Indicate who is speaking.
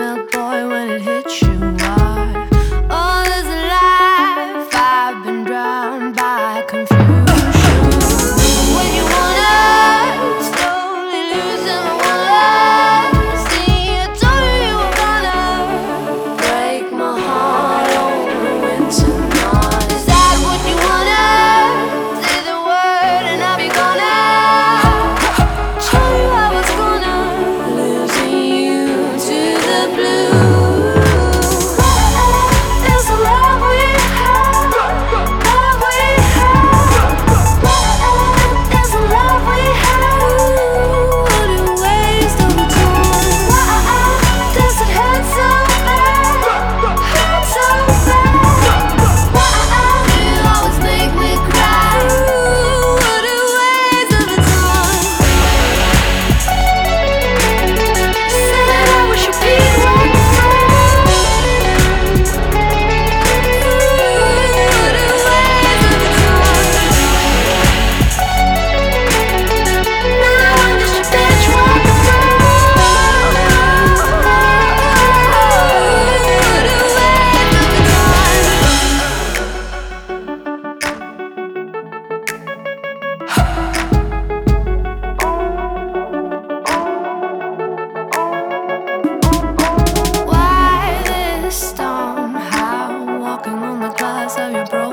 Speaker 1: smell, boy, when it hits you. have your bro.